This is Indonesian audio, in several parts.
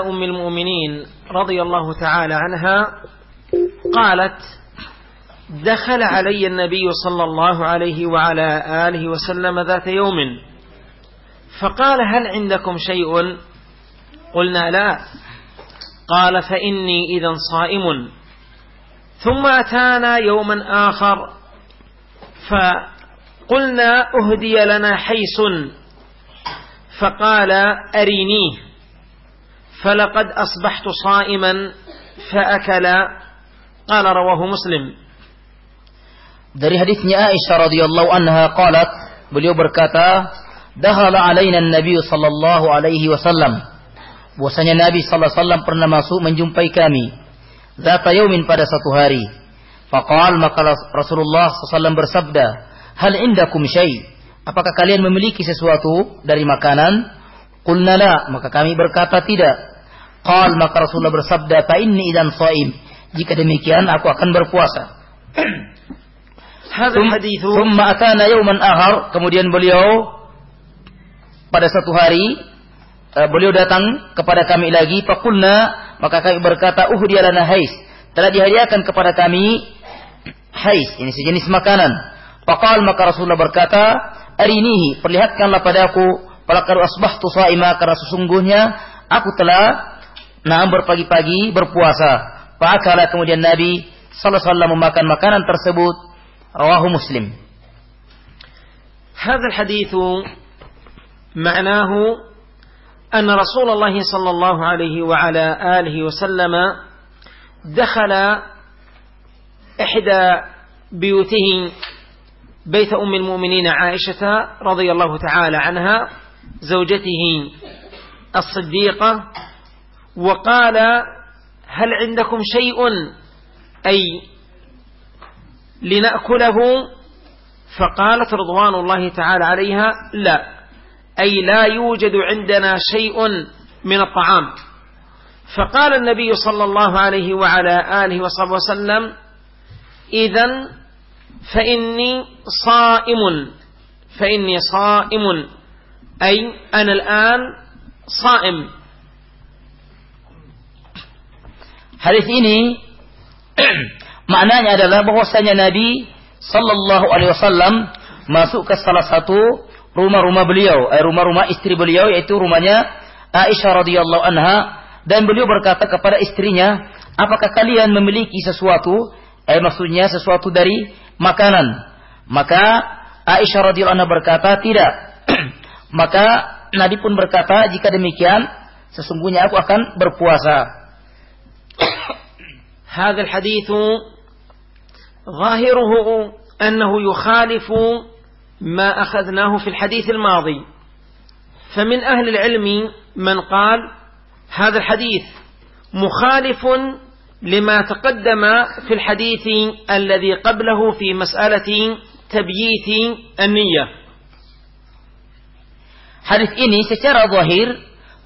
أم المؤمنين رضي الله تعالى عنها قالت دخل علي النبي صلى الله عليه وعلى آله وسلم ذات يوم فقال هل عندكم شيء؟ قلنا لا. قال فإني إذا صائم. ثم أتانا يوما آخر فقلنا أهدي لنا حيس. فقال أرينيه. فلقد أصبحت صائما فأكل قال رواه مسلم Dari hadisnya Aisyah radhiyallahu anha qalat, beliau berkata, "Dakhala alaina Nabi sallallahu alaihi wasallam." Bahwasanya Nabi sallallahu alaihi wasallam pernah masuk menjumpai kami. Zata yaumin pada satu hari. Faqal maka Rasulullah SAW bersabda, "Hal indakum syai?" Apakah kalian memiliki sesuatu dari makanan? Qulna la, maka kami berkata tidak. Qal maka Rasulullah bersabda, "Fa inni idan shaim." Jika demikian aku akan berpuasa. Thumma atana yawman akhar, kemudian beliau pada satu hari uh, beliau datang kepada kami lagi. Faqulna maka kami berkata uhdiya lana hais. Telah dihadiahkan kepada kami hais ini sejenis makanan. Faqal maka Rasulullah berkata arinihi perlihatkanlah padaku falakar asbahtu shaima karena sesungguhnya aku telah nah berpagi-pagi berpuasa. Fakala kemudian Nabi sallallahu alaihi wasallam memakan makanan tersebut. رواه مسلم هذا الحديث معناه أن رسول الله صلى الله عليه وعلى آله وسلم دخل إحدى بيوته بيت أم المؤمنين عائشة رضي الله تعالى عنها زوجته الصديقة وقال هل عندكم شيء أي لنأكله؟ فقالت رضوان الله تعالى عليها لا أي لا يوجد عندنا شيء من الطعام. فقال النبي صلى الله عليه وعلى آله وصحبه وسلم إذا فإني صائم فإني صائم أي أنا الآن صائم. Hadis ini Maknanya adalah bahwasanya Nabi Sallallahu Alaihi Wasallam masuk ke salah satu rumah-rumah beliau, eh, rumah-rumah istri beliau yaitu rumahnya Aisyah radhiyallahu anha dan beliau berkata kepada istrinya, apakah kalian memiliki sesuatu? Eh maksudnya sesuatu dari makanan. Maka Aisyah radhiyallahu anha berkata tidak. Maka Nabi pun berkata jika demikian sesungguhnya aku akan berpuasa. هذا الحديث ظاهره أنه يخالف ما أخذناه في الحديث الماضي. فمن أهل العلم من قال هذا الحديث مخالف لما تقدم في الحديث الذي قبله في مسألة تبييت النية. Hadis ini secara zahir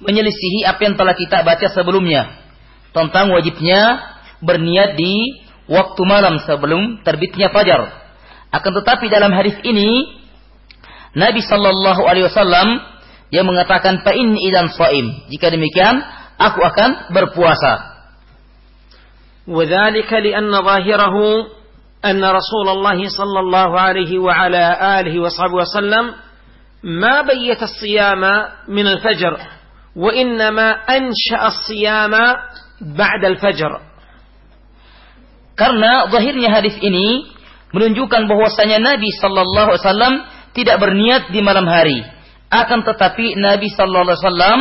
menyelisihi apa yang telah kita baca sebelumnya tentang wajibnya berniat di waktu malam sebelum terbitnya fajar. Akan tetapi dalam hadis ini Nabi Shallallahu Alaihi Wasallam yang mengatakan fa inni idan shaim. Jika demikian, aku akan berpuasa. وذلك لأن ظاهره أن رسول الله صلى الله عليه وعلى آله وصحبه وسلم ما بيت الصيام من الفجر وإنما أنشأ الصيام بعد الفجر Karena zahirnya hadis ini menunjukkan bahwasanya Nabi sallallahu alaihi wasallam tidak berniat di malam hari. Akan tetapi Nabi sallallahu alaihi wasallam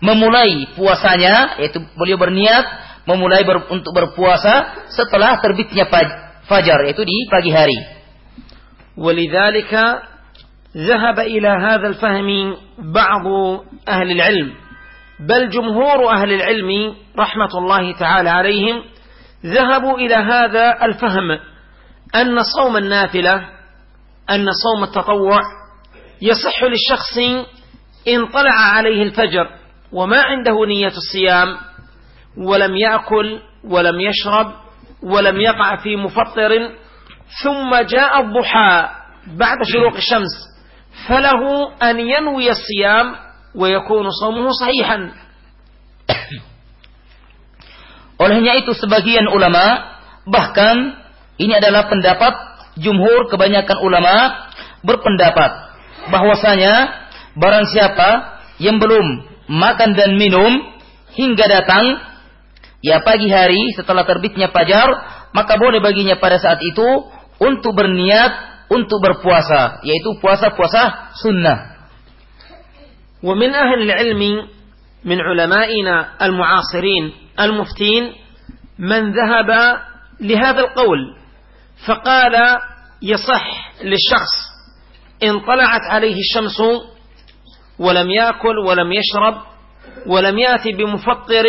memulai puasanya yaitu beliau berniat memulai ber, untuk berpuasa setelah terbitnya fajar yaitu di pagi hari. ولذلك ذهب إلى هذا الفهم بعض أهل العلم بل جمهور أهل العلم رحمة الله تعالى عليهم ذهبوا إلى هذا الفهم أن صوم النافلة أن صوم التطوع يصح للشخص إن طلع عليه الفجر وما عنده نية الصيام ولم يأكل ولم يشرب ولم يقع في مفطر ثم جاء الضحى بعد شروق الشمس فله أن ينوي الصيام ويكون صومه صحيحا. Olehnya itu sebagian ulama bahkan ini adalah pendapat jumhur kebanyakan ulama berpendapat bahwasanya barang siapa yang belum makan dan minum hingga datang ya pagi hari setelah terbitnya fajar maka boleh baginya pada saat itu untuk berniat untuk berpuasa yaitu puasa-puasa sunnah. ومن أهل العلم من علمائنا المعاصرين المفتين من ذهب لهذا القول فقال يصح للشخص إن طلعت عليه الشمس ولم يأكل ولم يشرب ولم يأتي بمفطر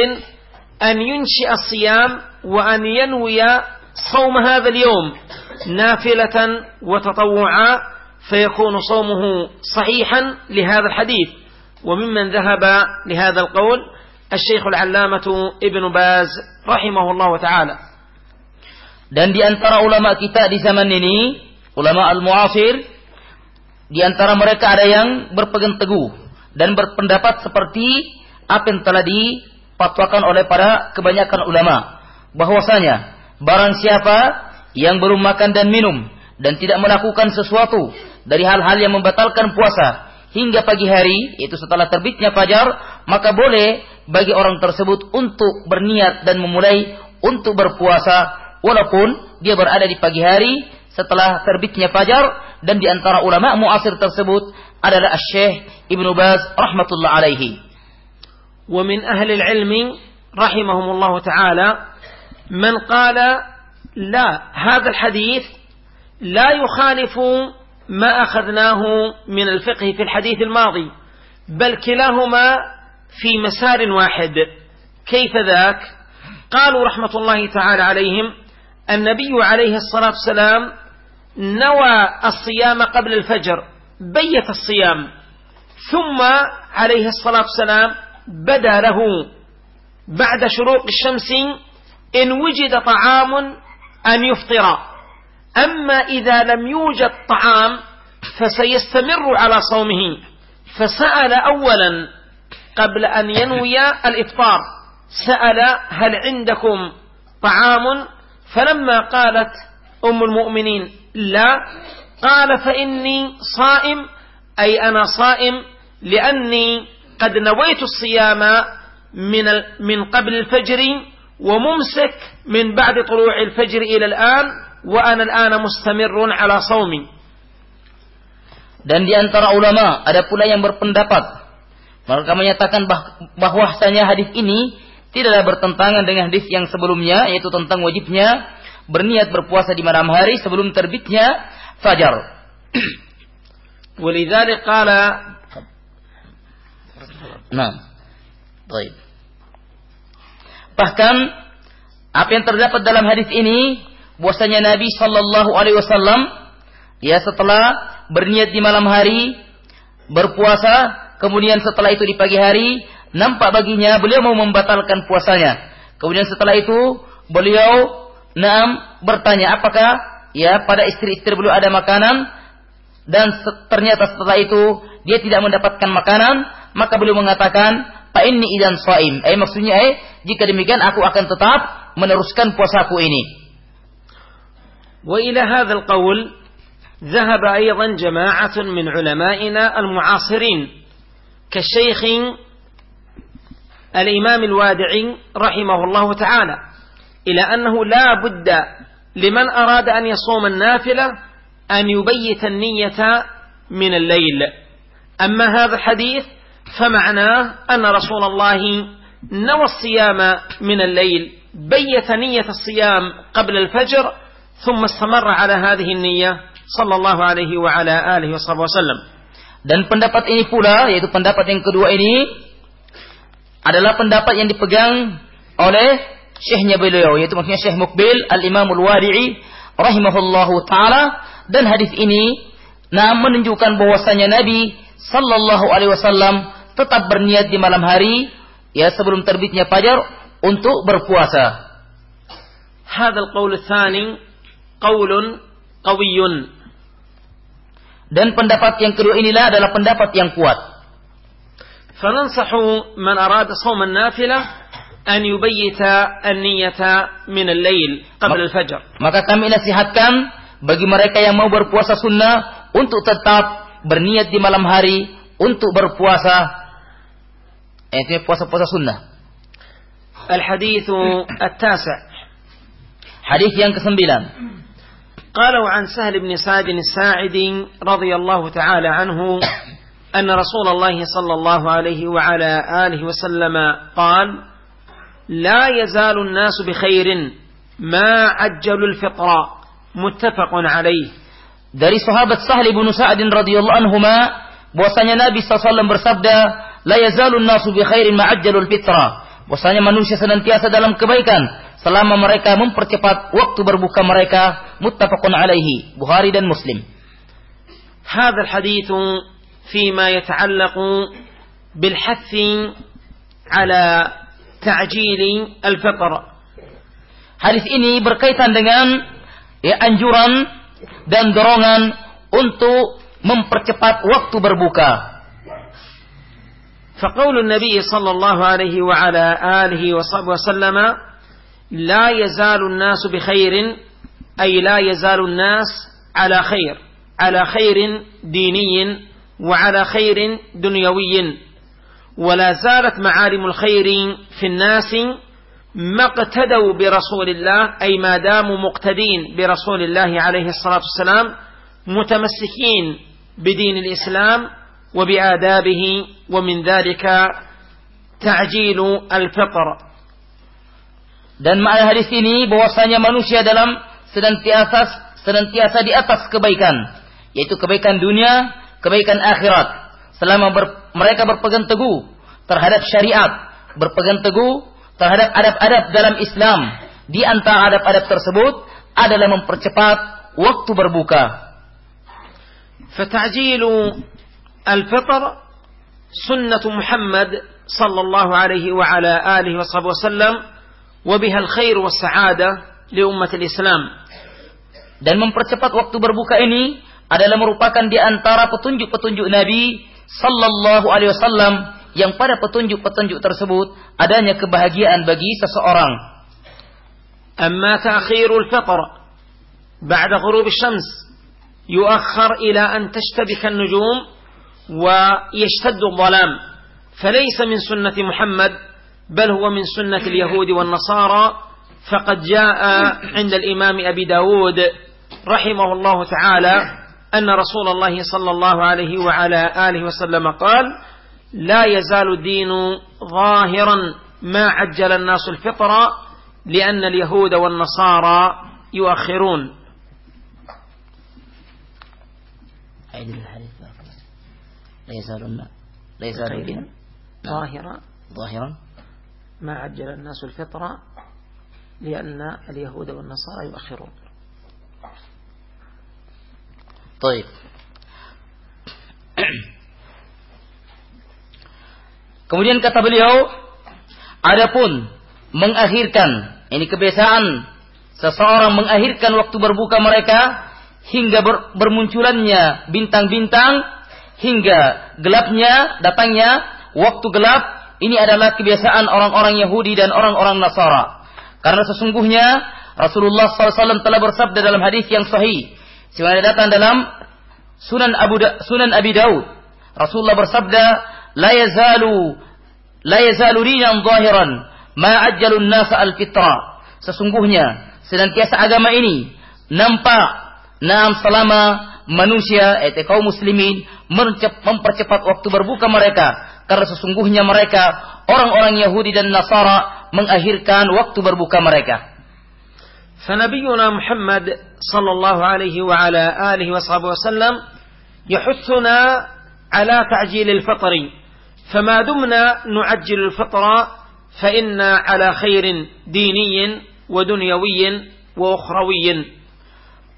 أن ينشئ الصيام وأن ينوي صوم هذا اليوم نافلة وتطوعا فيكون صومه صحيحا لهذا الحديث وممن ذهب لهذا القول Syekh Al-Allamah باز Baz rahimahullah taala. Dan di antara ulama kita di zaman ini, ulama al-mu'asir, di antara mereka ada yang berpegang teguh dan berpendapat seperti apa yang telah dipatwakan oleh para kebanyakan ulama bahwasanya barang siapa yang belum makan dan minum dan tidak melakukan sesuatu dari hal-hal yang membatalkan puasa hingga pagi hari, yaitu setelah terbitnya fajar, maka boleh bagi orang tersebut untuk berniat dan memulai untuk berpuasa walaupun dia berada di pagi hari setelah terbitnya fajar dan di antara ulama muasir tersebut adalah Syekh Ibnu Baz rahmatullah alaihi. ومن أهل العلم رحمهم الله تعالى من قال لا هذا الحديث لا يخالف ما أخذناه من الفقه في الحديث الماضي بل كلاهما في مسار واحد. كيف ذاك؟ قالوا رحمة الله تعالى عليهم النبي عليه الصلاة والسلام نوى الصيام قبل الفجر بيت الصيام ثم عليه الصلاة والسلام بدا له. بعد شروق الشمس إن وجد طعام أن يفطر. أما إذا لم يوجد طعام فسيستمر على صومه. فسأل أولا قبل أن ينوي الإفطار. سأل هل عندكم طعام؟ فلما قالت أم المؤمنين لا قال فإني صائم أي أنا صائم لأني قد نويت الصيام من من قبل الفجر وممسك من بعد طلوع الفجر إلى الآن وأنا الآن مستمر على صومي. Dan di antara ulama ada pula yang berpendapat mereka menyatakan bah bahwasanya hadis ini tidaklah bertentangan dengan hadis yang sebelumnya yaitu tentang wajibnya berniat berpuasa di malam hari sebelum terbitnya fajar. ولذلك قال Nah. Baik. Bahkan apa yang terdapat dalam hadis ini bahwasanya Nabi Shallallahu alaihi wasallam ya setelah berniat di malam hari berpuasa kemudian setelah itu di pagi hari nampak baginya beliau mau membatalkan puasanya kemudian setelah itu beliau Naam bertanya apakah ya pada istri-istri beliau ada makanan dan ternyata setelah itu dia tidak mendapatkan makanan maka beliau mengatakan fa inni idan shaim eh maksudnya eh jika demikian aku akan tetap meneruskan puasaku ini وإلى هذا القول ذهب أيضا جماعة من علمائنا المعاصرين كالشيخ الإمام الوادعي رحمه الله تعالى إلى أنه لا بد لمن أراد أن يصوم النافلة أن يبيت النية من الليل. أما هذا الحديث فمعناه أن رسول الله نوى الصيام من الليل بيت نية الصيام قبل الفجر ثم استمر على هذه النية صلى الله عليه وعلى آله وصحبه وسلم. dan pendapat ini pula yaitu pendapat yang kedua ini adalah pendapat yang dipegang oleh syekhnya beliau yaitu maksudnya Syekh Mukbil Al-Imam Al-Wadi'i rahimahullahu taala dan hadis ini nah menunjukkan bahwasanya Nabi sallallahu alaihi wasallam tetap berniat di malam hari ya sebelum terbitnya fajar untuk berpuasa. هذا القول الثاني قول قوي Dan pendapat yang kedua inilah adalah pendapat yang kuat. فننصح من أراد صوم النافلة أن يبيت النية من الليل قبل الفجر Maka kami nasihatkan bagi mereka yang mau berpuasa sunnah untuk tetap berniat di malam hari untuk berpuasa. Eh, Itu puasa-puasa sunnah. الحديث التاسع Hadis yang kesembilan. قالوا عن سهل بن سعد الساعدي رضي الله تعالى عنه أن رسول الله صلى الله عليه وعلى آله وسلم قال لا يزال الناس بخير ما عجلوا الفطر متفق عليه Dari sahabat Sahli bin Sa'adin radhiyallahu anhuma bahwasanya Nabi SAW bersabda, "La yazalun nasu bi khairin ma'ajjalul fitra." Bahwasanya manusia senantiasa dalam kebaikan selama mereka mempercepat waktu berbuka mereka, muttafaqun alaihi, Bukhari dan Muslim. هذا الحديث فيما يتعلق بالحث على تعجيل الفطر Hadis ini berkaitan dengan ya anjuran dan dorongan untuk mempercepat waktu berbuka. فقول النبي صلى الله عليه وعلى آله وصحبه وسلم لا يزال الناس بخير أي لا يزال الناس على خير على خير ديني وعلى خير دنيوي. ولا زالت معالم الخير في الناس ما اقتدوا برسول الله أي ما داموا مقتدين برسول الله عليه الصلاة والسلام متمسكين بدين الإسلام وبآدابه ومن ذلك تعجيل الفطر Dan makna hadis ini bahwasanya manusia dalam senantiasa senantiasa di atas kebaikan, yaitu kebaikan dunia, kebaikan akhirat. Selama ber, mereka berpegang teguh terhadap syariat, berpegang teguh terhadap adab-adab dalam Islam. Di antara adab-adab tersebut adalah mempercepat waktu berbuka. فتعجيل الفطر سنة محمد صلى الله عليه وعلى آله وصحبه وسلم وبها الخير والسعادة لأمة الإسلام Dan mempercepat waktu berbuka ini adalah merupakan di antara petunjuk-petunjuk Nabi sallallahu alaihi wasallam yang pada petunjuk-petunjuk tersebut adanya kebahagiaan bagi seseorang. أما تأخير الفطر بعد غروب الشمس يؤخر إلى أن تشتبك النجوم ويشتد الظلام فليس من سنة محمد بل هو من سنة اليهود والنصارى فقد جاء عند الإمام أبي داود رحمه الله تعالى أن رسول الله صلى الله عليه وعلى آله وسلم قال لا يزال الدين ظاهرا ما عجل الناس الفطر لأن اليهود والنصارى يؤخرون. عيد الحديث. لا يزال لا يزال الدين ظاهرا. ظاهرا. ما عجل الناس الفطر لأن اليهود والنصارى يؤخرون طيب Kemudian kata beliau, adapun mengakhirkan, ini kebiasaan seseorang mengakhirkan waktu berbuka mereka hingga ber, bermunculannya bintang-bintang hingga gelapnya datangnya waktu gelap ini adalah kebiasaan orang-orang Yahudi dan orang-orang Nasara. Karena sesungguhnya Rasulullah SAW telah bersabda dalam hadis yang sahih, sebagaimana datang dalam Sunan Abu da, Sunan Abi Daud. Rasulullah bersabda, "La yazalu la yazalu dinan zahiran ma ajjalun nas al-fitra." Sesungguhnya senantiasa agama ini nampak nam selama manusia yaitu kaum muslimin mempercepat waktu berbuka mereka karena sesungguhnya mereka orang-orang Yahudi dan Nasara mengakhirkan waktu berbuka mereka. فنبينا محمد صلى الله عليه وعلى آله وصحبه وسلم يحثنا على تعجيل الفطر فما دمنا نعجل الفطر فإنا على خير ديني ودنيوي وأخروي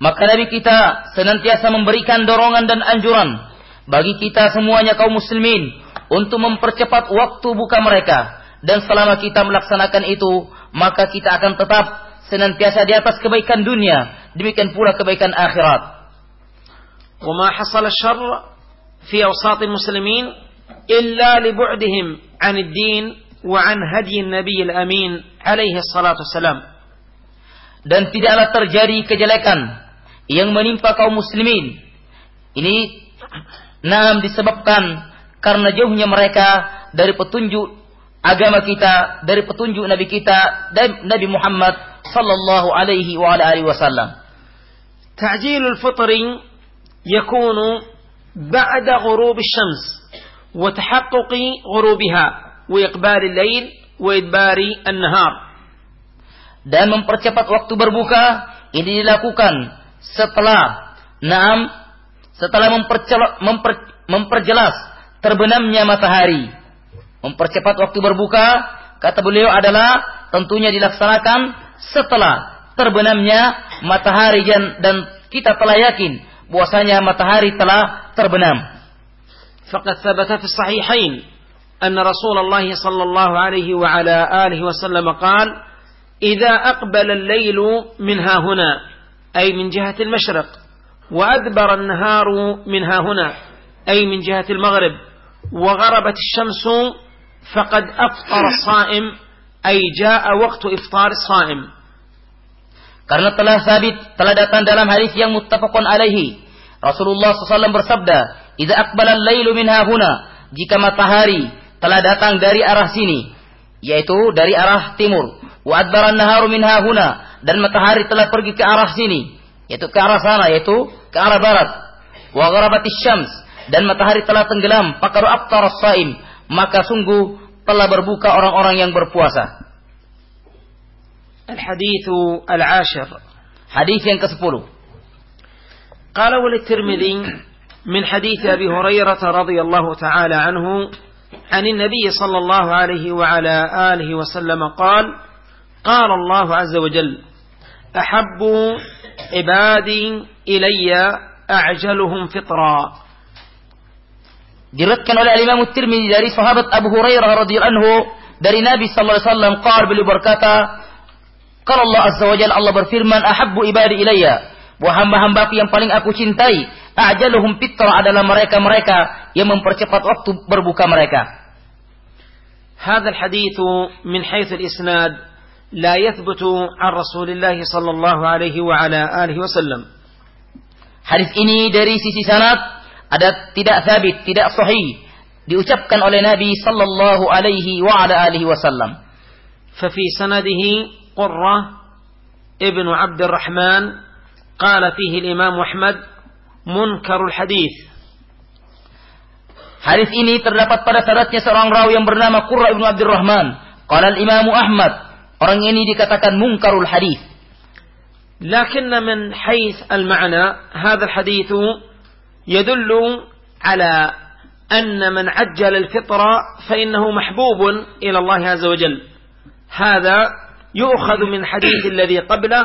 Maka Nabi kita senantiasa memberikan dorongan dan anjuran bagi kita semuanya kaum muslimin untuk mempercepat waktu buka mereka dan selama kita melaksanakan itu maka kita akan tetap senantiasa di atas kebaikan dunia demikian pula kebaikan akhirat وما حصل الشر في أوساط المسلمين إلا لبعدهم عن الدين وعن هدي النبي الأمين عليه الصلاة والسلام dan tidaklah terjadi kejelekan yang menimpa kaum muslimin ini naam disebabkan karena jauhnya mereka dari petunjuk agama kita dari petunjuk nabi kita dan Nabi Muhammad sallallahu alaihi wa ala alihi wasallam تعجيل الفطر يكون بعد غروب الشمس وتحقق غروبها وإقبال الليل وإدبار النهار dan mempercepat waktu berbuka ini dilakukan setelah naam setelah memper, memperjelas terbenamnya matahari mempercepat waktu berbuka kata beliau adalah tentunya dilaksanakan setelah terbenamnya matahari dan, dan kita telah yakin bahwasanya matahari telah terbenam. فقد ثبت في الصحيحين أن رسول الله صلى الله عليه وعلى آله وسلم قال إذا أقبل الليل منها هنا أي من جهة المشرق وأدبر النهار منها هنا أي من جهة المغرب وغربت الشمس فقد أفطر الصائم أي جاء وقت إفطار الصائم Karena telah sabit, telah datang dalam hadis yang muttafaqun alaihi. Rasulullah SAW bersabda, "Idza aqbala al-lailu min hahuna," jika matahari telah datang dari arah sini, yaitu dari arah timur, wa adbara an-naharu min hahuna, dan matahari telah pergi ke arah sini, yaitu ke arah sana, yaitu ke arah barat. Wa gharabatis syams, dan matahari telah tenggelam, faqad aftara as-saim, maka sungguh telah berbuka orang-orang yang berpuasa. الحديث العاشر حديث كسبول قال وللترمذي من حديث أبي هريرة رضي الله تعالى عنه عن النبي صلى الله عليه وعلى آله وسلم قال قال الله عز وجل أحب عبادي إلي أعجلهم فطرا diriwayatkan oleh Imam Tirmidzi dari sahabat Abu Hurairah radhiyallahu anhu dari Nabi sallallahu alaihi wasallam qaal beliau berkata Kalau Allah Azza wa Jalla Allah berfirman, "Ahabbu ibadi ilayya." Bahwa hamba-hambaku yang paling aku cintai, ajaluhum fitra adalah mereka-mereka yang mempercepat waktu berbuka mereka. هذا الحديث من حيث الإسناد لا يثبت عن رسول الله صلى الله عليه وعلى آله وسلم Hadis ini dari sisi sanad ada tidak sabit, tidak sahih diucapkan oleh Nabi sallallahu alaihi wa ala alihi wasallam. ففي سنده قرة ابن عبد الرحمن قال فيه الإمام أحمد منكر الحديث Hadis ini terdapat pada syaratnya seorang rawi yang bernama Qurra ibnu Abdurrahman. Qala al-Imam Ahmad. Orang ini dikatakan munkarul hadis. لكن من حيث المعنى هذا الحديث يدل على أن من عجل الفطرة فإنه محبوب إلى الله عز وجل. هذا يؤخذ من حديث الذي قبله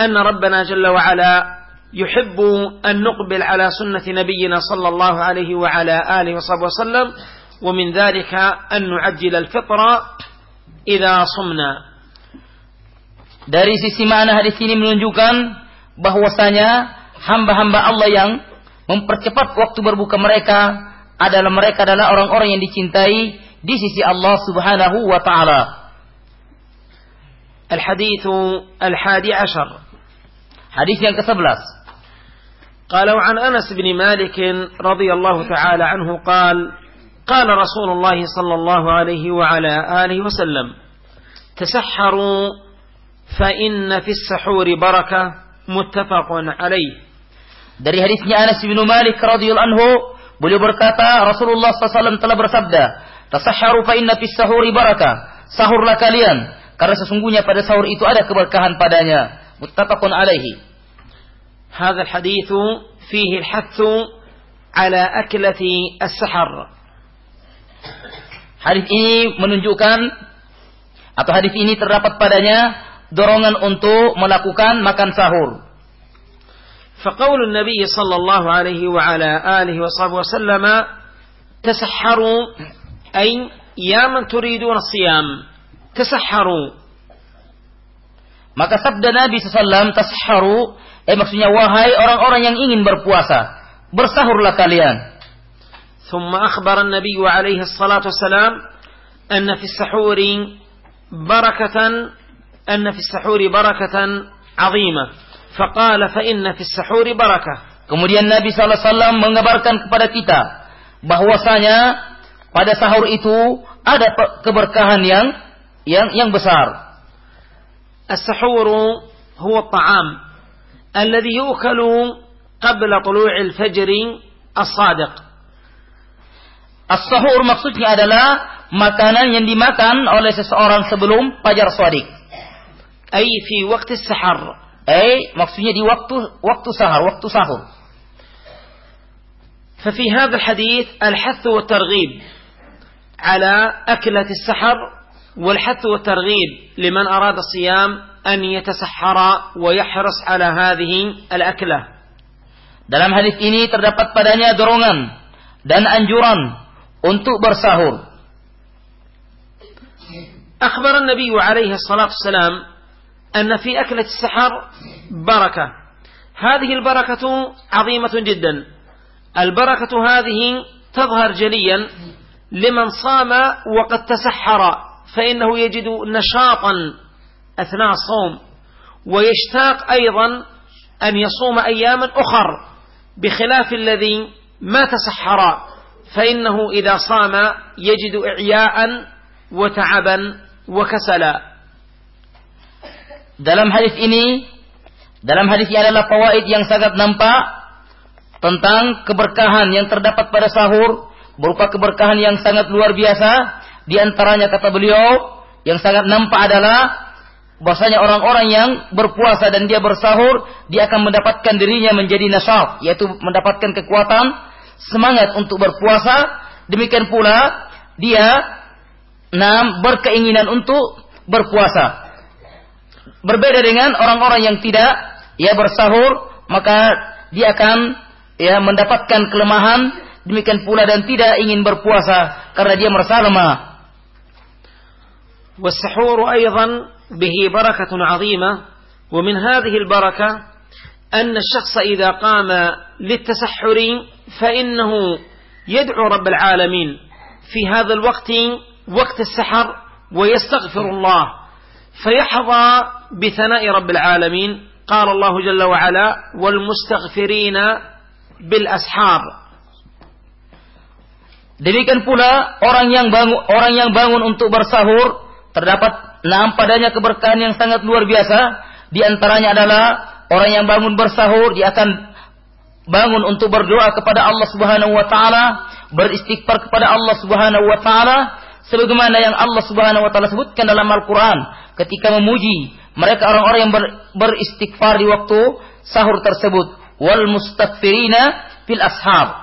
أن ربنا جل وعلا يحب أن نقبل على سنة نبينا صلى الله عليه وعلى آله وصحبه وسلم ومن ذلك أن نعجل الفطر إذا صمنا. Dari sisi mana hadis ini menunjukkan bahwasanya hamba-hamba Allah yang mempercepat waktu berbuka mereka adalah mereka adalah orang-orang yang dicintai di sisi Allah Subhanahu wa taala. الحديث الحادي عشر. حديث yang ke-11 قالوا عن أنس بن مالك رضي الله تعالى عنه قال قال رسول الله صلى الله عليه وعلى آله وسلم تسحروا فإن في السحور بركة متفق عليه. Dari hadisnya Anas bin Malik radhiyallahu anhu, beliau berkata, Rasulullah SAW telah bersabda, "Tasahharu fa inna fis sahuri barakah." Sahurlah kalian, Karena sesungguhnya pada sahur itu ada keberkahan padanya. Muttafaqun alaihi. هذا الحديث فيه الحث على أكلة السحر. Hadis ini menunjukkan atau hadis ini terdapat padanya dorongan untuk melakukan makan sahur. فقول النبي صلى الله عليه وعلى آله وصحبه وسلم تسحروا أي يا من تريدون الصيام tasahharu. Maka sabda Nabi SAW, tasahharu, eh maksudnya wahai orang-orang yang ingin berpuasa, bersahurlah kalian. ثم أخبر النبي عليه الصلاة والسلام أن في السحور بركة أن في السحور بركة عظيمة Faqala fa inna fis sahuri barakah. Kemudian Nabi sallallahu alaihi wasallam mengabarkan kepada kita bahwasanya pada sahur itu ada keberkahan yang yang yang besar. As-sahuru huwa ta'am alladhi yu'kalu qabla tulu'il fajr as-sadiq. As-sahur maksudnya adalah makanan yang dimakan oleh seseorang sebelum fajar shadiq. Ai fi waqti as-sahar. Eh, maksudnya di waktu waktu sahur, waktu sahur. ففي هذا الحديث الحث والترغيب على أكلة السحر والحث والترغيب لمن أراد الصيام أن يتسحر ويحرص على هذه الأكلة Dalam hadis ini terdapat padanya dorongan dan anjuran untuk bersahur. أخبر النبي عليه الصلاة والسلام أن في أكلة السحر بركة. هذه البركة عظيمة جدا. البركة هذه تظهر جليا لمن صام وقد تسحر فإنه يجد نشاطا أثناء الصوم. ويشتاق أيضا أن يصوم أياما أخر بخلاف الذي ما تسحر فإنه إذا صام يجد إعياء وتعبا وكسلا. Dalam hadis ini, dalam hadis ini adalah fawaid yang sangat nampak tentang keberkahan yang terdapat pada sahur, berupa keberkahan yang sangat luar biasa. Di antaranya kata beliau, yang sangat nampak adalah bahwasanya orang-orang yang berpuasa dan dia bersahur, dia akan mendapatkan dirinya menjadi nasyat, yaitu mendapatkan kekuatan, semangat untuk berpuasa. Demikian pula dia nah, berkeinginan untuk berpuasa. Berbeda dengan orang-orang yang tidak ya bersahur, maka dia akan ya mendapatkan kelemahan demikian pula dan tidak ingin berpuasa karena dia merasa lemah. والسحور أيضا به بركة عظيمة ومن هذه البركة أن الشخص إذا قام للتسحر فإنه يدعو رب العالمين في هذا الوقت وقت السحر ويستغفر الله فيحظى بثناء رب العالمين قال الله جل وعلا والمستغفرين بالأسحار Demikian pula orang yang bangun orang yang bangun untuk bersahur terdapat enam padanya keberkahan yang sangat luar biasa. Di antaranya adalah orang yang bangun bersahur dia akan bangun untuk berdoa kepada Allah Subhanahu wa taala, beristighfar kepada Allah Subhanahu wa taala sebagaimana yang Allah Subhanahu wa taala sebutkan dalam Al-Qur'an ketika memuji mereka orang-orang yang ber, beristighfar di waktu sahur tersebut wal mustaghfirina fil ashab.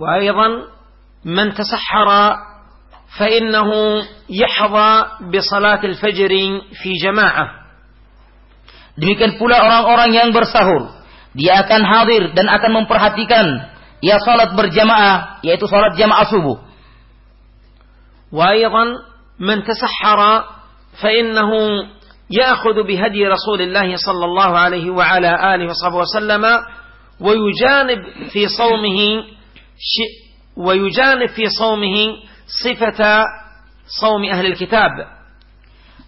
وأيضا من تسحر فإنه يحظى بصلاة الفجر في جماعة Demikian pula orang-orang yang bersahur, dia akan hadir dan akan memperhatikan ya salat berjamaah, yaitu salat jamaah subuh. وأيضا من تسحر فإنه يأخذ بهدي رسول الله صلى الله عليه وعلى آله وصحبه وسلم ويجانب في صومه ويجانب في صومه صفة صوم أهل الكتاب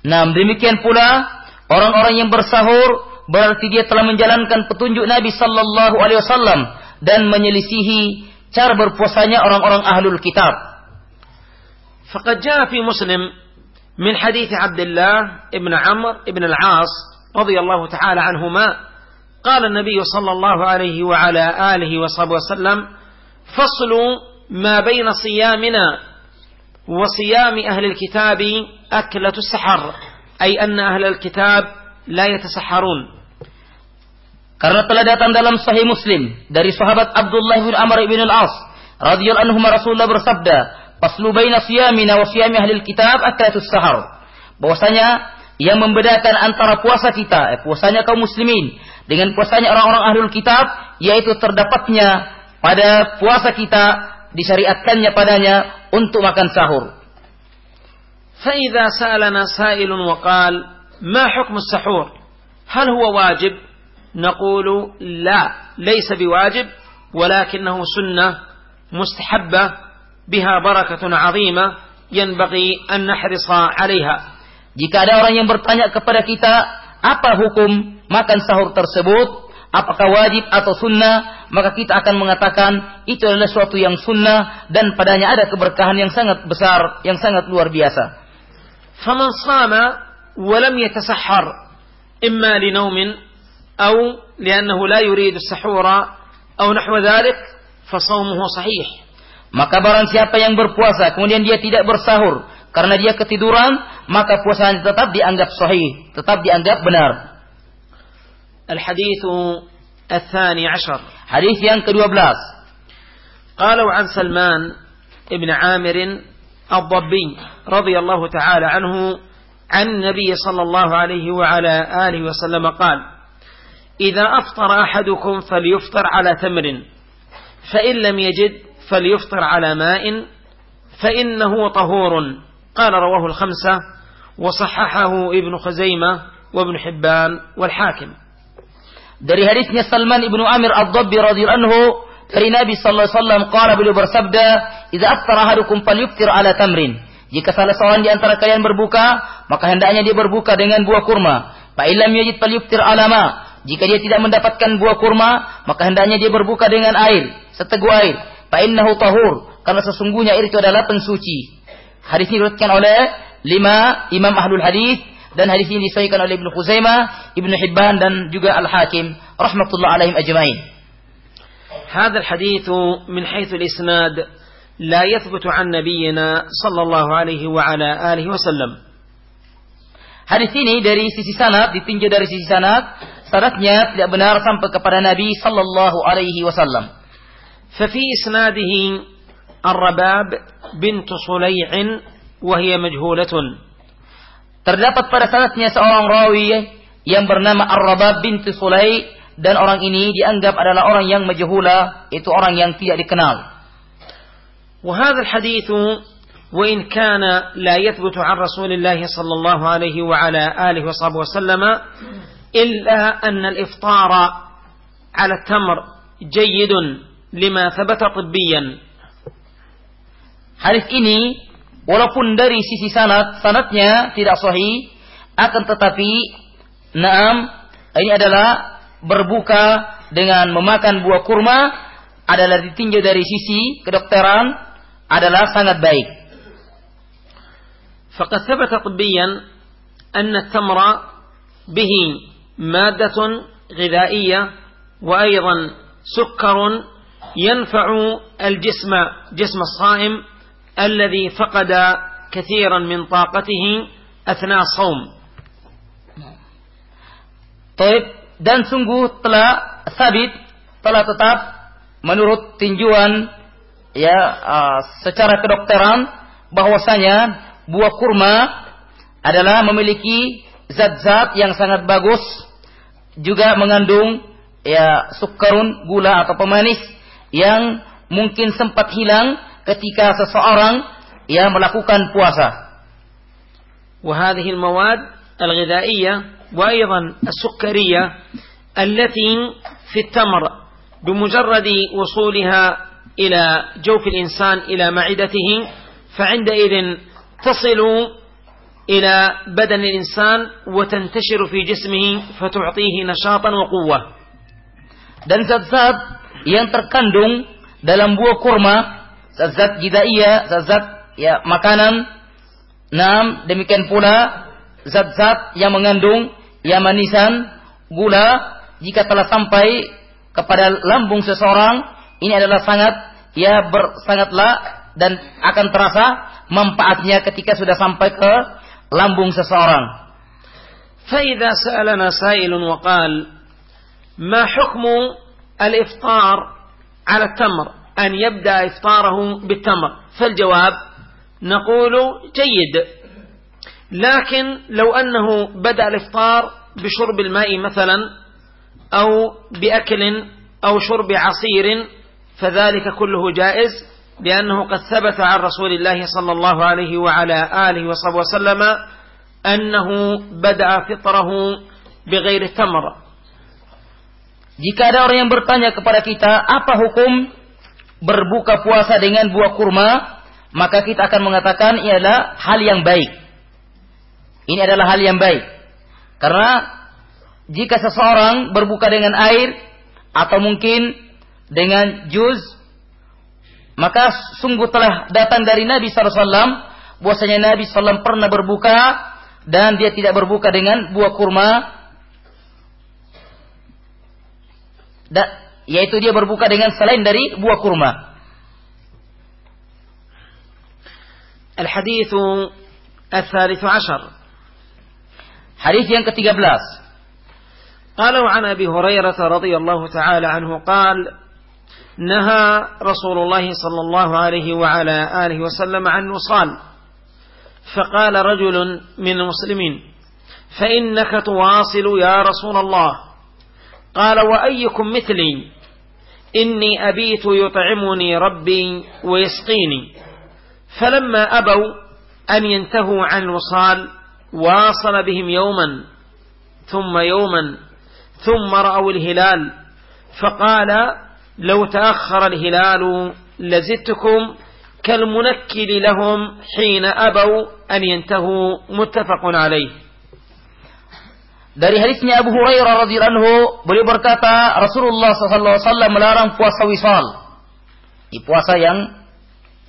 Nah, demikian pula orang-orang yang bersahur berarti dia telah menjalankan petunjuk Nabi sallallahu alaihi wasallam dan menyelisihi cara berpuasanya orang-orang ahlul kitab. فقد جاء في مسلم من حديث عبد الله ابن عمرو ابن العاص رضي الله تعالى عنهما قال النبي صلى الله عليه وعلى آله وصحبه وسلم فصل ما بين صيامنا وصيام أهل الكتاب أكلة السحر أي أن أهل الكتاب لا يتسحرون. Karena telah datang dalam Sahih Muslim dari sahabat Abdullah bin Amr bin Al-As radhiyallahu anhu Rasulullah bersabda, "Faslu baina siyamina wa siyami ahli kitab aklatus sahar." Bahwasanya yang membedakan antara puasa kita, eh, puasanya kaum muslimin dengan puasanya orang-orang ahlul kitab yaitu terdapatnya pada puasa kita disyariatkannya padanya untuk makan sahur. فإذا سألنا سائل وقال ما حكم السحور هل هو واجب نقول لا ليس بواجب ولكنه سنة مستحبة بها بركة عظيمة ينبغي أن نحرص عليها Jika ada orang yang bertanya kepada kita, apa hukum makan sahur tersebut? Apakah wajib atau sunnah? Maka kita akan mengatakan itu adalah suatu yang sunnah dan padanya ada keberkahan yang sangat besar, yang sangat luar biasa. فمن صام ولم يتسحر إما لنوم أو لأنه لا يريد السحور أو نحو ذلك فصومه صحيح Maka barang siapa yang berpuasa kemudian dia tidak bersahur karena dia ketiduran, maka puasanya tetap dianggap sahih, tetap dianggap benar. الحديث الثاني عشر Hadis yang ke-12. قالوا عن سلمان ابن عامر الضبي رضي الله تعالى عنه عن النبي صلى الله عليه وعلى آله وسلم قال إذا أفطر أحدكم فليفطر على تمر فإن لم يجد فليفطر على ماء فإنه طهور قال رواه الخمسة وصححه ابن خزيمة وابن حبان والحاكم Dari hadisnya Salman ibnu Amir Ad-Dabbi radhiyallahu anhu dari Nabi sallallahu alaihi wasallam qala beliau bersabda, "Idza aftara ahadukum falyuftir ala tamrin." Jika salah seorang di antara kalian berbuka, maka hendaknya dia berbuka dengan buah kurma. Fa illam yajid falyuftir ala ma. Jika dia tidak mendapatkan buah kurma, maka hendaknya dia berbuka dengan air, seteguk air. Fa innahu tahur, karena sesungguhnya air itu adalah pensuci. Hadis ini diriwayatkan oleh lima imam ahlul hadis dan hadis ini disahihkan oleh Ibnu Khuzaimah, Ibnu Hibban dan juga Al-Hakim rahmatullah alaihim ajmain. هذا الحديث من حيث الإسناد لا يثبت عن نبينا صلى الله عليه وعلى آله وسلم Hadis ini dari sisi sanad ditinjau dari sisi sanad, sanadnya tidak benar sampai kepada Nabi sallallahu alaihi wasallam. ففي إسناده الرباب بنت صليع وهي مجهولة Terdapat pada sanadnya seorang rawi yang bernama Ar-Rabab binti Sulai dan orang ini dianggap adalah orang yang majhula, itu orang yang tidak dikenal. وهذا الحديث وإن كان لا يثبت عن رسول الله صلى الله عليه وعلى آله وصحبه وسلم إلا أن الإفطار على التمر جيد لما ثبت طبيا Hadis ini walaupun dari sisi sanad sanadnya tidak sahih akan tetapi naam ini adalah berbuka dengan memakan buah kurma adalah ditinjau dari sisi kedokteran adalah sangat baik. فقد ثبت طبيا أن التمر به مادة غذائية وأيضا سكر ينفع الجسم جسم الصائم الذي فقد كثيرا من طاقته أثناء الصوم Taib dan sungguh telah sabit telah tetap menurut tinjuan ya uh, secara kedokteran bahwasanya buah kurma adalah memiliki zat-zat yang sangat bagus juga mengandung ya sukarun gula atau pemanis Yang mungkin sempat hilang ketika seseorang ya melakukan puasa. وهذه المواد الغذائية وأيضا السكرية التي في التمر بمجرد وصولها إلى جوف الإنسان إلى معدته فعندئذ تصل إلى بدن الإنسان وتنتشر في جسمه فتعطيه نشاطا وقوة Dan zat-zat yang terkandung dalam buah kurma, zat-zat gidaiyah, zat-zat ya makanan, Nam, demikian pula zat-zat yang mengandung ya manisan, gula jika telah sampai kepada lambung seseorang ini adalah sangat ya ber, sangatlah dan akan terasa manfaatnya ketika sudah sampai ke lambung seseorang. فإذا سألنا سائل وقال ما حكم الإفطار على التمر أن يبدأ إفطاره بالتمر. فالجواب نقول جيد. لكن لو أنه بدأ الإفطار بشرب الماء مثلا أو بأكل أو شرب عصير فذلك كله جائز لأنه قد ثبت عن رسول الله صلى الله عليه وعلى آله وصحبه وسلم أنه بدأ فطره بغير التمر. Jika ada orang yang bertanya kepada kita, apa hukum berbuka puasa dengan buah kurma? maka kita akan mengatakan ini adalah hal yang baik. Ini adalah hal yang baik. Karena jika seseorang berbuka dengan air atau mungkin dengan juz maka sungguh telah datang dari Nabi SAW bahwasanya Nabi SAW pernah berbuka dan dia tidak berbuka dengan buah kurma da, yaitu dia berbuka dengan selain dari buah kurma. الحديث الثالث عشر. حديث yang ke-13. قالوا عن أبي هريرة رضي الله تعالى عنه قال نهى رسول الله صلى الله عليه وعلى آله وسلم عن وصال. فقال رجل من المسلمين فإنك تواصل يا رسول الله. قال وأيكم مثلي؟ إني أبيت يطعمني ربي ويسقيني. فلما أبوا أن ينتهوا عن الوصال واصل بهم يوما ثم يوما ثم رأوا الهلال. فقال لو تأخر الهلال لزدتكم كالمنكل لهم حين أبوا أن ينتهوا متفق عليه. Dari hadisnya Abu Hurairah radhiyallahu anhu, beliau berkata, Rasulullah SAW melarang puasa wisal. Di puasa yang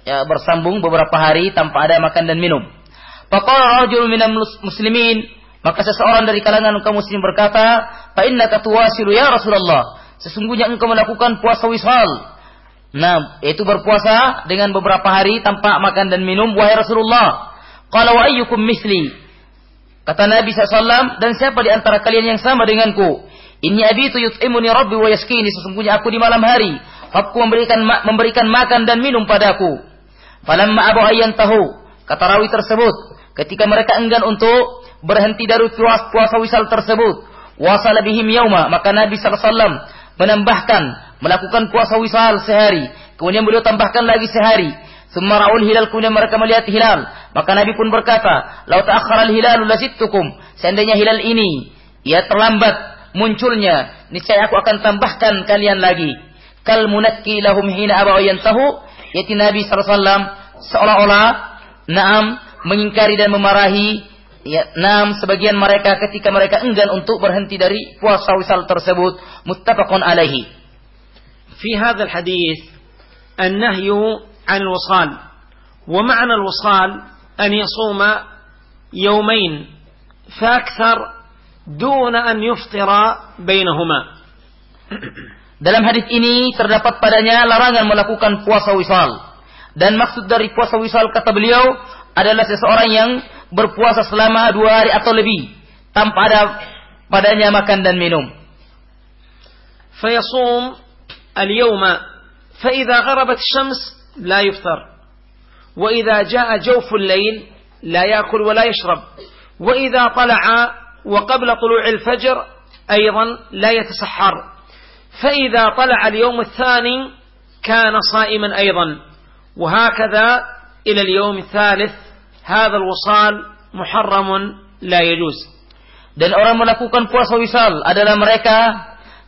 ya, bersambung beberapa hari tanpa ada makan dan minum. Faqala rajul minal muslimin, maka seseorang dari kalangan kaum muslim berkata, "Fa innaka tuwasilu ya Rasulullah." Sesungguhnya engkau melakukan puasa wisal. Nah, itu berpuasa dengan beberapa hari tanpa makan dan minum wahai Rasulullah. Qala wa ayyukum misli? Kata Nabi SAW, dan siapa di antara kalian yang sama denganku? Ini abitu yut'imuni rabbi wa yaskini. Sesungguhnya aku di malam hari. Aku memberikan memberikan makan dan minum padaku. Falamma abu ayyan tahu. Kata rawi tersebut. Ketika mereka enggan untuk berhenti dari puasa, puasa wisal tersebut. Wasala bihim yauma. Maka Nabi SAW menambahkan melakukan puasa wisal sehari. Kemudian beliau tambahkan lagi sehari. Semaraun hilal kemudian mereka melihat hilal. Maka Nabi pun berkata, "Lau ta'akhkhara al-hilalu kum. Seandainya hilal ini ia terlambat munculnya, niscaya aku akan tambahkan kalian lagi. Kal munakki lahum hina yang tahu, Yaitu Nabi SAW seolah-olah naam mengingkari dan memarahi ya, naam sebagian mereka ketika mereka enggan untuk berhenti dari puasa wisal tersebut muttafaqun alaihi. Fi hadal hadis an-nahyu عن الوصال ومعنى الوصال أن يصوم يومين فأكثر دون أن يفطر بينهما Dalam hadis ini terdapat padanya larangan melakukan puasa wisal. Dan maksud dari puasa wisal kata beliau adalah seseorang yang berpuasa selama dua hari atau lebih tanpa ada padanya makan dan minum. فيصوم اليوم فإذا غربت الشمس لا يفطر. وإذا جاء جوف الليل لا يأكل ولا يشرب. وإذا طلع وقبل طلوع الفجر أيضا لا يتسحر. فإذا طلع اليوم الثاني كان صائما أيضا. وهكذا إلى اليوم الثالث هذا الوصال محرم لا يجوز. Dan orang melakukan puasa wisal adalah mereka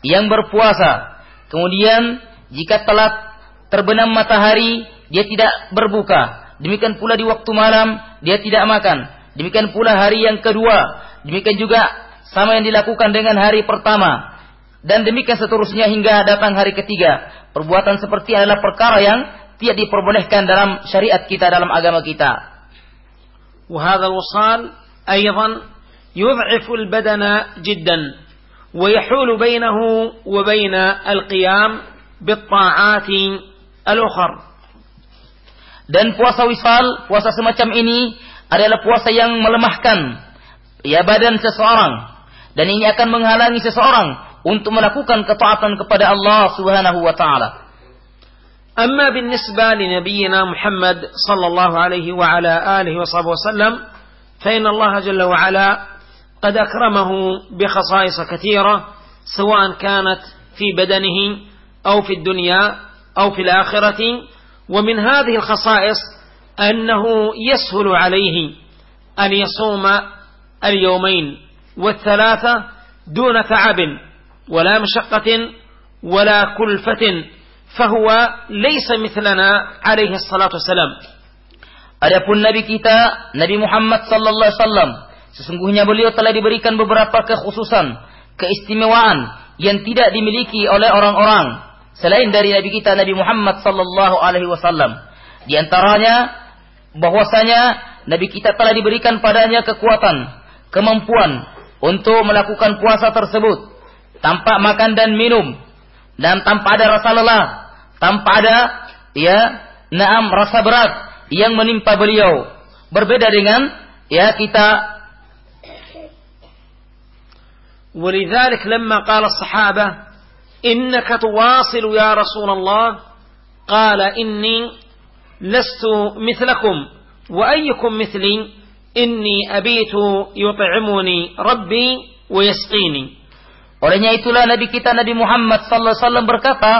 yang berpuasa. Kemudian jika telat terbenam matahari, dia tidak berbuka. Demikian pula di waktu malam, dia tidak makan. Demikian pula hari yang kedua. Demikian juga sama yang dilakukan dengan hari pertama. Dan demikian seterusnya hingga datang hari ketiga. Perbuatan seperti adalah perkara yang tidak diperbolehkan dalam syariat kita, dalam agama kita. وهذا الوصال أيضا يضعف البدن جدا ويحول بينه وبين القيام بالطاعات الأخر dan puasa wisal, puasa semacam ini adalah puasa yang melemahkan ya badan seseorang dan ini akan menghalangi seseorang untuk melakukan ketaatan kepada Allah Subhanahu wa taala. أما بالنسبة لنبينا محمد صلى الله عليه وعلى آله وصحبه وسلم فإن الله جل وعلا قد أكرمه بخصائص كثيرة سواء كانت في بدنه أو في الدنيا أو في الآخرة ومن هذه الخصائص أنه يسهل عليه أن يصوم اليومين والثلاثة دون تعب ولا مشقة ولا كلفة فهو ليس مثلنا عليه الصلاة والسلام Adapun Nabi kita, Nabi Muhammad sallallahu alaihi wasallam, sesungguhnya beliau telah diberikan beberapa kekhususan, keistimewaan yang tidak dimiliki oleh orang-orang selain dari Nabi kita Nabi Muhammad sallallahu alaihi wasallam. Di antaranya bahwasanya Nabi kita telah diberikan padanya kekuatan, kemampuan untuk melakukan puasa tersebut tanpa makan dan minum dan tanpa ada rasa lelah, tanpa ada ya naam rasa berat yang menimpa beliau. Berbeda dengan ya kita ولذلك لما قال innaka tuwasilu ya Rasulullah qala inni lestu mithlakum wa ayyukum mithli inni abitu yut'imuni rabbi wa yasqini. Olehnya itulah nabi kita Nabi Muhammad sallallahu alaihi wasallam berkata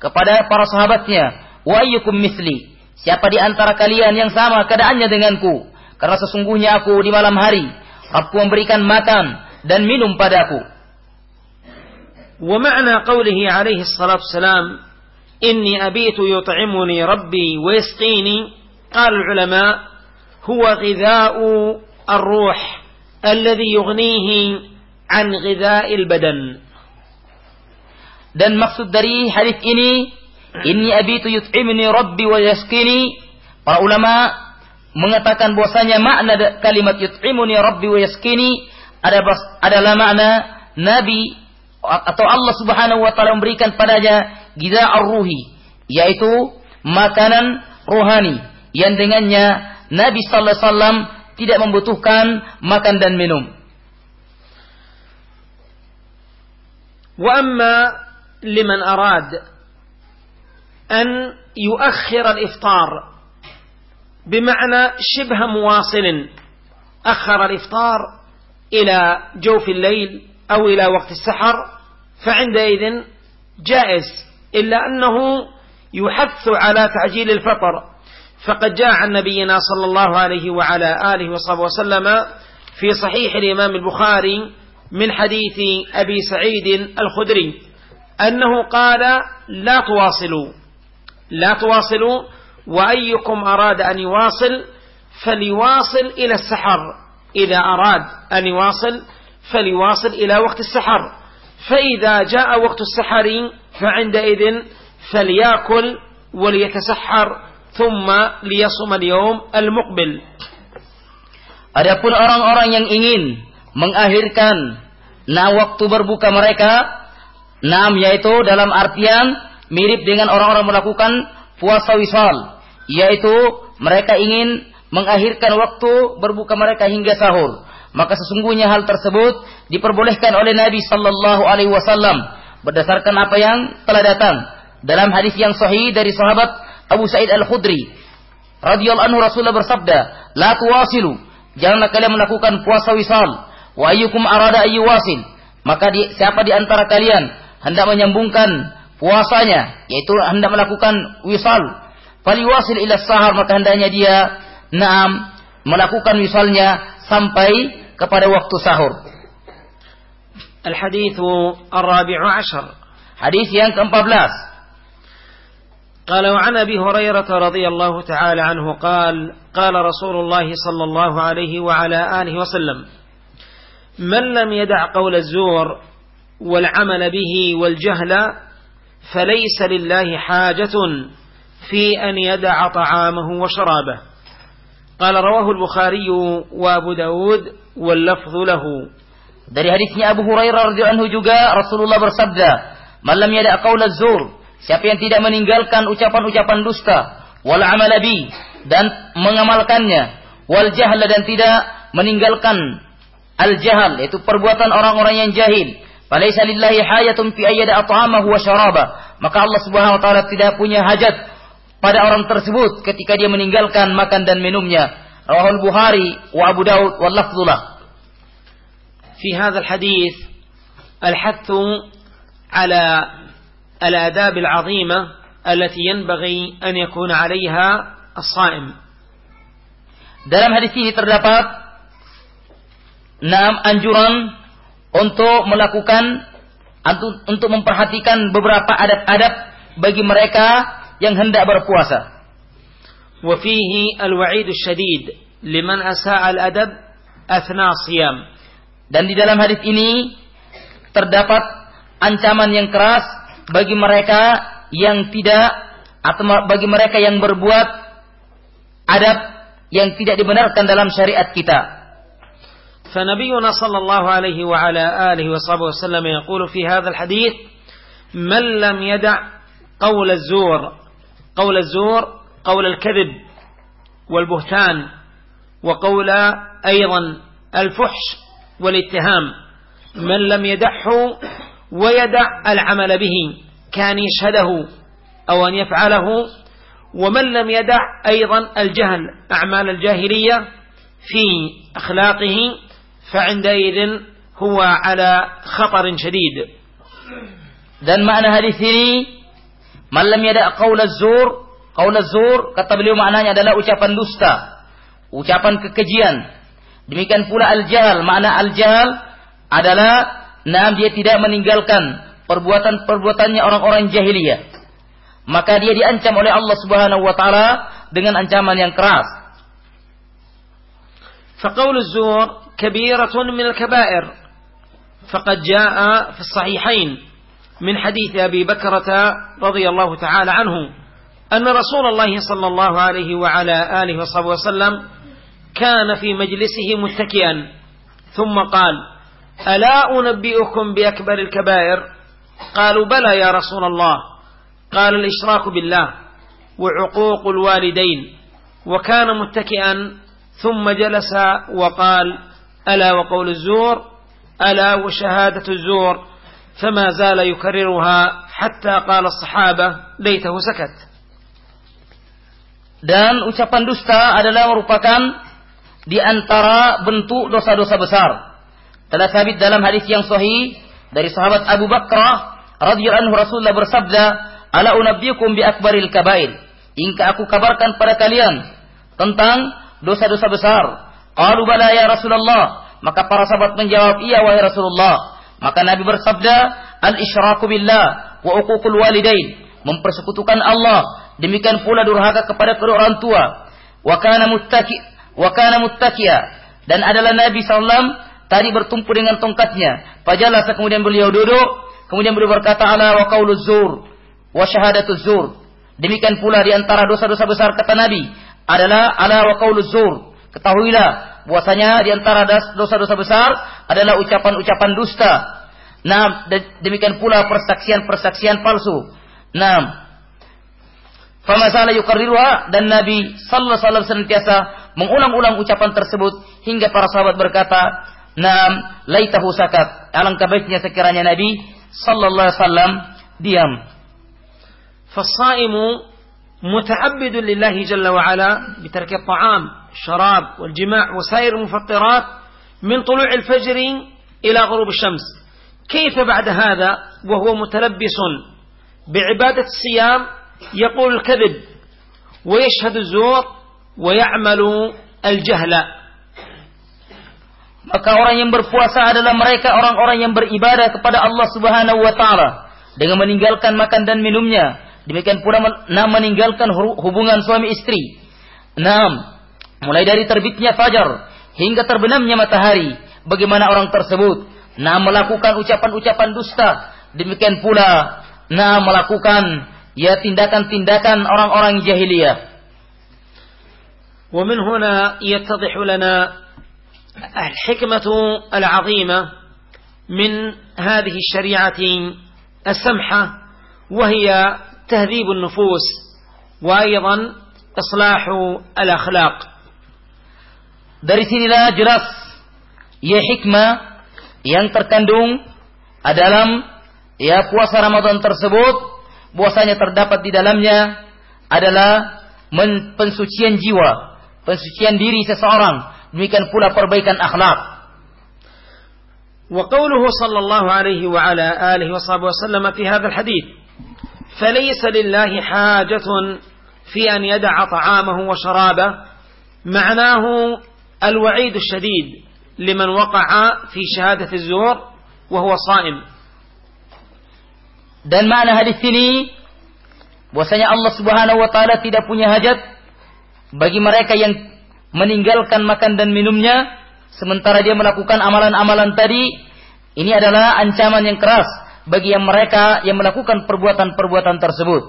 kepada para sahabatnya wa ayyukum mithli. Siapa di antara kalian yang sama keadaannya denganku? Karena sesungguhnya aku di malam hari Aku memberikan makan dan minum padaku. ومعنى قوله عليه الصلاة والسلام إني أبيت يطعمني ربي ويسقيني قال العلماء هو غذاء الروح الذي يغنيه عن غذاء البدن Dan maksud dari hadis ini, ini abitu yut'imni rabbi wa yaskini. Para ulama mengatakan bahwasanya makna kalimat yut'imuni rabbi wa yaskini adalah makna Nabi atau Allah Subhanahu wa taala memberikan padanya giza ar-ruhi, yaitu makanan rohani yang dengannya Nabi sallallahu alaihi wasallam tidak membutuhkan makan dan minum. وأما لمن أراد أن يؤخر الإفطار بمعنى شبه مواصل أخر الإفطار إلى جوف الليل أو إلى وقت السحر فعندئذ جائز إلا أنه يحث على تعجيل الفطر. فقد جاء عن نبينا صلى الله عليه وعلى آله وصحبه وسلم في صحيح الإمام البخاري من حديث أبي سعيد الخدري أنه قال لا تواصلوا لا تواصلوا وأيكم أراد أن يواصل فليواصل إلى السحر إذا أراد أن يواصل فليواصل إلى وقت السحر. فإذا جاء وقت السحر فعندئذ فليأكل وليتسحر ثم ليصم اليوم المقبل Adapun orang-orang yang ingin mengakhirkan nah waktu berbuka mereka Nam yaitu dalam artian mirip dengan orang-orang melakukan puasa wisal yaitu mereka ingin mengakhirkan waktu berbuka mereka hingga sahur maka sesungguhnya hal tersebut diperbolehkan oleh Nabi sallallahu alaihi wasallam berdasarkan apa yang telah datang. Dalam hadis yang sahih dari sahabat Abu Sa'id Al-Khudri radhiyallahu anhu Rasulullah bersabda la tuwasilu janganlah kalian melakukan puasa wisal. Wa ayyukum arada ayyuwasil maka di, siapa di antara kalian hendak menyambungkan puasanya yaitu hendak melakukan wisal faliwasil ila sahar maka hendaknya dia naam melakukan wisalnya sampai kepada waktu sahur. الحديث الرابع عشر. Hadis yang ke-14. قال وعن أبي هريرة رضي الله تعالى عنه قال قال رسول الله صلى الله عليه وعلى آله وسلم من لم يدع قول الزور والعمل به والجهل فليس لله حاجة في أن يدع طعامه وشرابه. Qala rawahu al-Bukhari wa Abu Dawud wal lafdhu lahu. Dari hadisnya Abu Hurairah radhiyallahu anhu juga Rasulullah bersabda, man lam yada qaulaz zur." Siapa yang tidak meninggalkan ucapan-ucapan dusta, wal amala bi dan mengamalkannya, wal jahl dan tidak meninggalkan al jahal yaitu perbuatan orang-orang yang jahil. Falaisa lillahi hayatun fi ayyada at'amahu wa syaraba. Maka Allah Subhanahu wa taala tidak punya hajat pada orang tersebut ketika dia meninggalkan makan dan minumnya. Rawahul Bukhari wa Abu Daud wal lafdhulah. في هذا الحديث الحث على الآداب العظيمة التي ينبغي أن يكون عليها الصائم. Dalam hadis ini terdapat enam anjuran untuk melakukan untuk memperhatikan beberapa adab-adab bagi mereka yang hendak berpuasa. وفيه الوعيد الشديد لمن أساء الأدب أثناء الصيام dan di dalam hadis ini terdapat ancaman yang keras bagi mereka yang tidak atau bagi mereka yang berbuat adab yang tidak dibenarkan dalam syariat kita. فنبينا صلى الله عليه وعلى آله وصحبه وسلم يقول في هذا الحديث من لم يدع قول الزور قول الزور قول الكذب والبهتان وقول أيضا الفحش والاتهام. من لم يدعه ويدع العمل به كان يشهده أو أن يفعله. ومن لم يدع أيضا الجهل أعمال الجاهلية في أخلاقه فعندئذ هو على خطر شديد. Dan makna hadis ini malam yada qaul az-zur qaul az-zur kata beliau maknanya adalah ucapan dusta ucapan kekejian demikian pula al-jahl makna al-jahl adalah nah dia tidak meninggalkan perbuatan-perbuatannya orang-orang jahiliyah maka dia diancam oleh Allah Subhanahu wa taala dengan ancaman yang keras فقول الزور كبيرة من الكبائر فقد جاء في الصحيحين من حديث أبي بكرة رضي الله تعالى عنه أن رسول الله صلى الله عليه وعلى آله وصحبه وسلم كان في مجلسه متكئا ثم قال ألا أنبئكم بأكبر الكبائر؟ قالوا بلى يا رسول الله. قال الإشراك بالله وعقوق الوالدين. وكان متكئا ثم جلس وقال ألا وقول الزور؟ ألا وشهادة الزور؟ فما زال يكررها حتى قال الصحابة ليته سكت dan ucapan dusta adalah merupakan di antara bentuk dosa-dosa besar. Telah sabit dalam hadis yang sahih dari sahabat Abu Bakrah radhiyallahu anhu Rasulullah bersabda, "Ala unabbiukum bi akbaril kabair?" Ingka aku kabarkan pada kalian tentang dosa-dosa besar. Qalu bala ya Rasulullah. Maka para sahabat menjawab, "Iya wahai Rasulullah." Maka Nabi bersabda, "Al-isyraku billah wa uququl walidain." Mempersekutukan Allah, demikian pula durhaka kepada kedua orang tua. Wa kana muttaki wa kana muttakiya dan adalah Nabi sallallahu tadi bertumpu dengan tongkatnya. Fajalasa kemudian beliau duduk, kemudian beliau berkata, "Ala wa qauluz zur wa syahadatuz zur." Demikian pula di antara dosa-dosa besar kata Nabi adalah ala wa qauluz zur. Ketahuilah puasanya di antara dosa-dosa besar adalah ucapan-ucapan dusta. Nah, demikian pula persaksian-persaksian palsu. Nah, Famasalah yukarriruha dan Nabi Sallallahu Alaihi Wasallam senantiasa mengulang-ulang ucapan tersebut hingga para sahabat berkata, Nam laitahu sakat. Alangkah baiknya sekiranya Nabi Sallallahu Alaihi Wasallam diam. Fasaimu متعبد لله جل وعلا بترك الطعام الشراب والجماع وسائر المفطرات من طلوع الفجر إلى غروب الشمس. كيف بعد هذا؟ وهو متلبس بعبادة الصيام يقول الكذب ويشهد الزور ويعمل الجهل. Maka orang yang berpuasa adalah mereka orang-orang yang beribadah kepada Allah Subhanahu wa taala dengan meninggalkan makan dan minumnya. Demikian pula enam meninggalkan hubungan suami istri. Enam, mulai dari terbitnya fajar hingga terbenamnya matahari. Bagaimana orang tersebut? Enam melakukan ucapan-ucapan dusta. Demikian pula enam melakukan ya tindakan-tindakan orang-orang jahiliyah. ومن هنا يتضح لنا الحكمة العظيمة من هذه الشريعة السمحة وهي تهذيب النفوس وأيضا إصلاح الأخلاق Dari sinilah jelas ya hikmah yang terkandung dalam ya puasa Ramadan tersebut puasanya terdapat di dalamnya adalah pensucian jiwa, pensucian diri seseorang, demikian pula perbaikan akhlak. وقوله صلى الله عليه وعلى آله وصحبه وسلم في هذا الحديث فليس لله حاجة في أن يدع طعامه وشرابه معناه الوعيد الشديد لمن وقع في شهادة الزور وهو صائم dan makna hadis ini bahwasanya Allah Subhanahu wa taala tidak punya hajat bagi mereka yang meninggalkan makan dan minumnya sementara dia melakukan amalan-amalan tadi ini adalah ancaman yang keras bagi yang mereka yang melakukan perbuatan-perbuatan tersebut.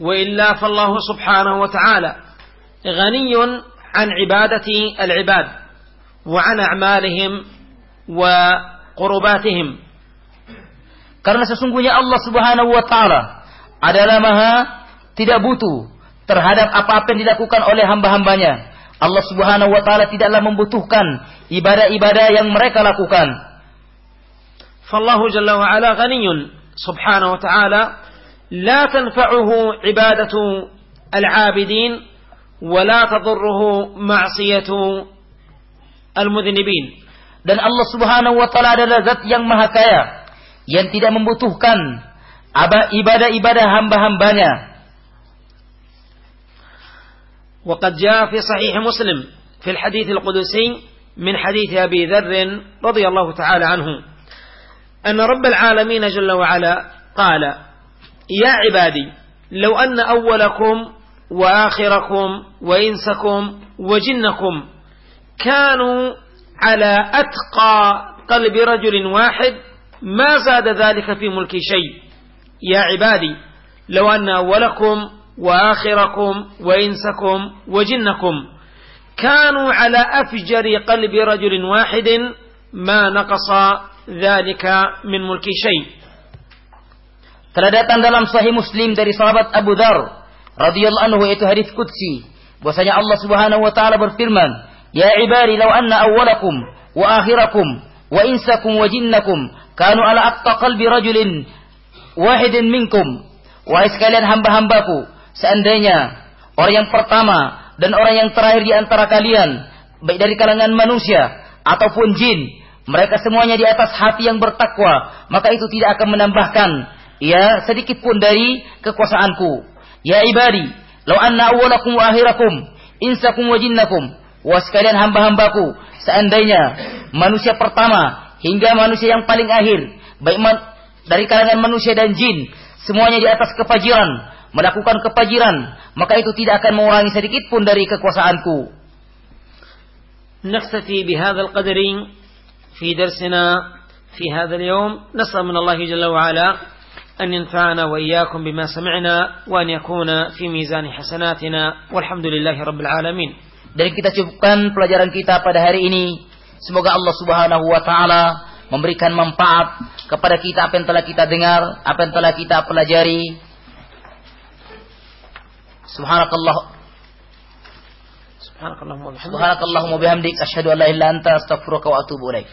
Wa illa fallahu subhanahu wa ta'ala ghaniyun an ibadati al-ibad wa an a'malihim wa qurubatihim. Karena sesungguhnya Allah Subhanahu wa taala adalah Maha tidak butuh terhadap apa-apa yang dilakukan oleh hamba-hambanya. Allah Subhanahu wa taala tidaklah membutuhkan ibadah-ibadah yang mereka lakukan فالله جل وعلا غني سبحانه وتعالى. لا تنفعه عبادة العابدين ولا تضره معصية المذنبين. Dan Allah Subhanahu wa taala adalah zat yang maha kaya yang tidak membutuhkan ibadah-ibadah hamba-hambanya. وقد جاء في صحيح مسلم في الحديث القدسي من حديث أبي ذر رضي الله تعالى عنه. أن رب العالمين جل وعلا قال يا عبادي لو أن أولكم وآخركم وإنسكم وجنكم كانوا على أتقى قلب رجل واحد ما زاد ذلك في ملكي شيء. يا عبادي لو أن أولكم وآخركم وإنسكم وجنكم كانوا على أفجر قلب رجل واحد ما نقص dzalika min mulki syai. Telah datang dalam sahih Muslim dari sahabat Abu Dzar radhiyallahu anhu itu hadis qudsi bahwasanya Allah Subhanahu wa taala berfirman, "Ya ibadi law anna awwalakum wa akhirakum wa insakum wa jinnakum kanu ala aqta qalbi rajulin wahidin minkum." Wahai sekalian hamba-hambaku, seandainya orang yang pertama dan orang yang terakhir di antara kalian baik dari kalangan manusia ataupun jin mereka semuanya di atas hati yang bertakwa, maka itu tidak akan menambahkan ya sedikit pun dari kekuasaanku. Ya ibadi, law anna awwalakum wa akhirakum, insakum wa jinnakum, wa sekalian hamba-hambaku, seandainya manusia pertama hingga manusia yang paling akhir, baik man, dari kalangan manusia dan jin, semuanya di atas kefajiran, melakukan kefajiran, maka itu tidak akan mengurangi sedikit pun dari kekuasaanku. نكتفي بهذا القدر في درسنا في هذا اليوم نسأل من الله جل وعلا أن ينفعنا وإياكم بما سمعنا وأن يكون في ميزان حسناتنا والحمد لله رب العالمين Dan kita cukupkan pelajaran kita pada hari ini. Semoga Allah Subhanahu wa taala memberikan manfaat kepada kita apa yang telah kita dengar, apa yang telah kita pelajari. Subhanakallah سبحانك اللهم وبحمدك Subhanakallahumma bihamdik asyhadu an la ilaha illa anta astaghfiruka wa atubu ilaik.